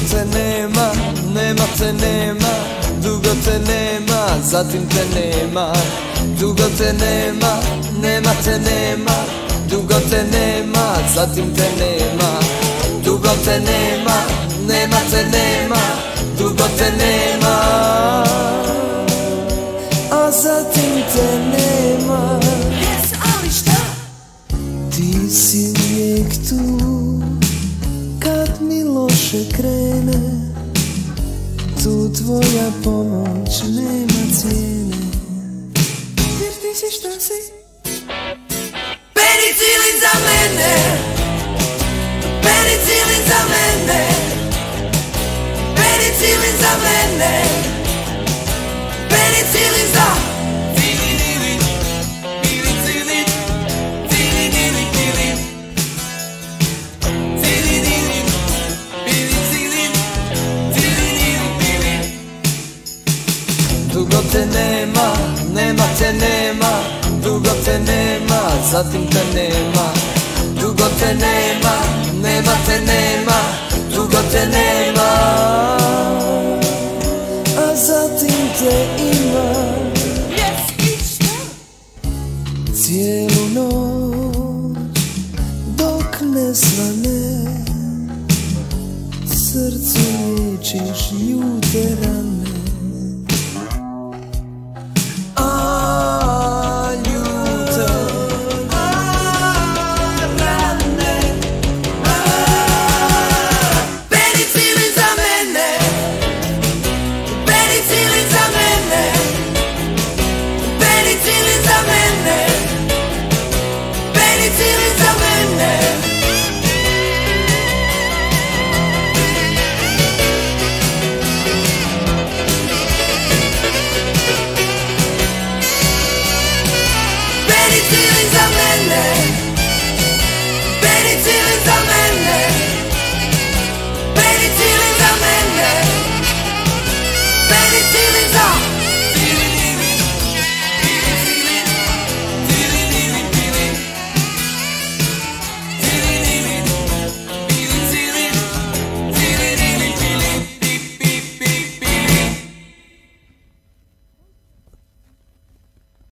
te nema, dugo te nema, zatim te nema. Dugo te nema, nema te nema Dugo te nema, zatim te nema. Dugo te nema, nema te nema Dugo te nema loše krene Tu tvoja pomoć nema cijene. Jer ti si šta si? Penicilin za mene Penicilin za mene Penicilin za mene Penicilin Dugo te nema, nema te nema Dugo te nema, zatim te nema. Dugo te nema, nema te nema Dugo te nema. A zatim te ima? Cijelu noć Dok ne svane Srcu liječiš ljute rane crazy.